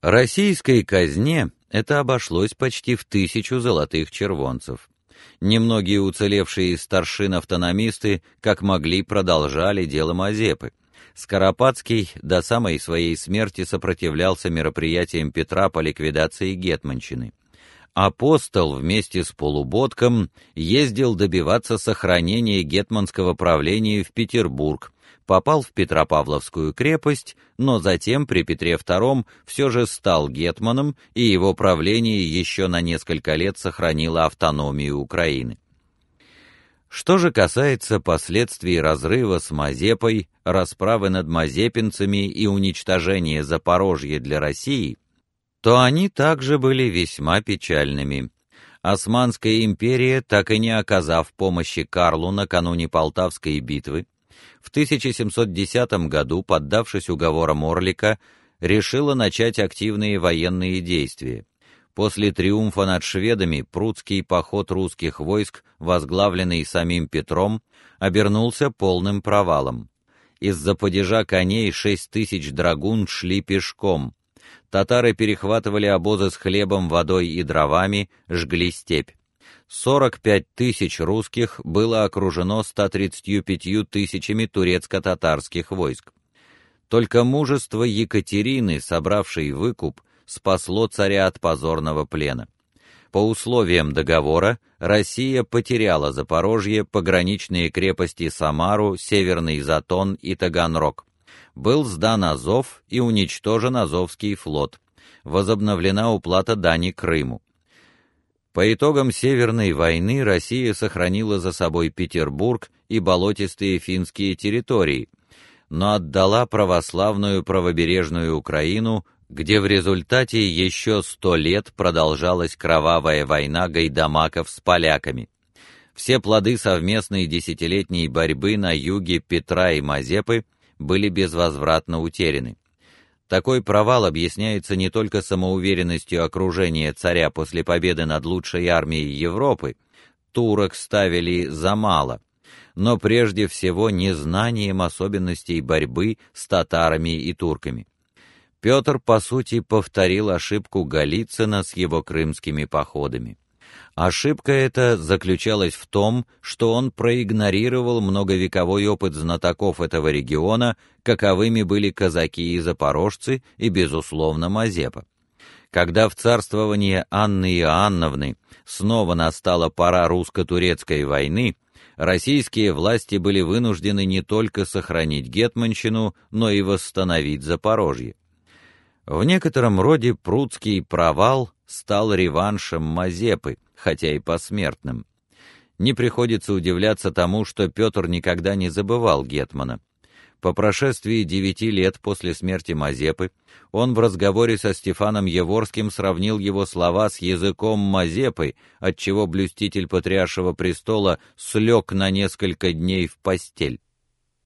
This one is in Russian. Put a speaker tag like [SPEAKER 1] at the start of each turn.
[SPEAKER 1] Российской казне это обошлось почти в тысячу золотых червонцев. Немногие уцелевшие старшин-автономисты, как могли, продолжали дело Мазепы. Скоропадский до самой своей смерти сопротивлялся мероприятиям Петра по ликвидации гетманщины. Апостол вместе с Полуботком ездил добиваться сохранения гетманского правления в Петербург, попал в Петропавловскую крепость, но затем при Петре II все же стал гетманом, и его правление еще на несколько лет сохранило автономию Украины. Что же касается последствий разрыва с Мазепой, расправы над мазепинцами и уничтожения Запорожья для России, то они также были весьма печальными. Османская империя, так и не оказав помощи Карлу накануне Полтавской битвы, в 1710 году, поддавшись уговорам Орлика, решила начать активные военные действия. После триумфа над шведами прудский поход русских войск, возглавленный самим Петром, обернулся полным провалом. Из-за падежа коней шесть тысяч драгун шли пешком. Татары перехватывали обозы с хлебом, водой и дровами, жгли степь. 45 тысяч русских было окружено 135 тысячами турецко-татарских войск. Только мужество Екатерины, собравшей выкуп, спасло царя от позорного плена. По условиям договора Россия потеряла Запорожье, пограничные крепости Самару, Северный Затон и Таганрог. Был сдан Азов и уничтожен Азовский флот. Возобновлена уплата дани Крыму. По итогам Северной войны Россия сохранила за собой Петербург и болотистые финские территории, но отдала православную правобережную Украину, где в результате еще сто лет продолжалась кровавая война гайдамаков с поляками. Все плоды совместной десятилетней борьбы на юге Петра и Мазепы были безвозвратно утеряны. Такой провал объясняется не только самоуверенностью окружения царя после победы над лучшей армией Европы, турок ставили за мало, но прежде всего незнанием особенностей борьбы с татарами и турками. Петр, по сути, повторил ошибку Голицына с его крымскими походами. Ошибка эта заключалась в том, что он проигнорировал многовековой опыт знатоков этого региона, каковыми были казаки и запорожцы и безусловно Мазепа. Когда в царствование Анны Иоанновны снова настала пора русско-турецкой войны, российские власти были вынуждены не только сохранить гетманщину, но и восстановить Запорожье. В некотором роде прудский провал стал реваншем Мазепы, хотя и посмертным. Не приходится удивляться тому, что Петр никогда не забывал гетмана. По прошествии девяти лет после смерти Мазепы он в разговоре со Стефаном Еворским сравнил его слова с языком Мазепы, отчего блюститель патриаршего престола слег на несколько дней в постель.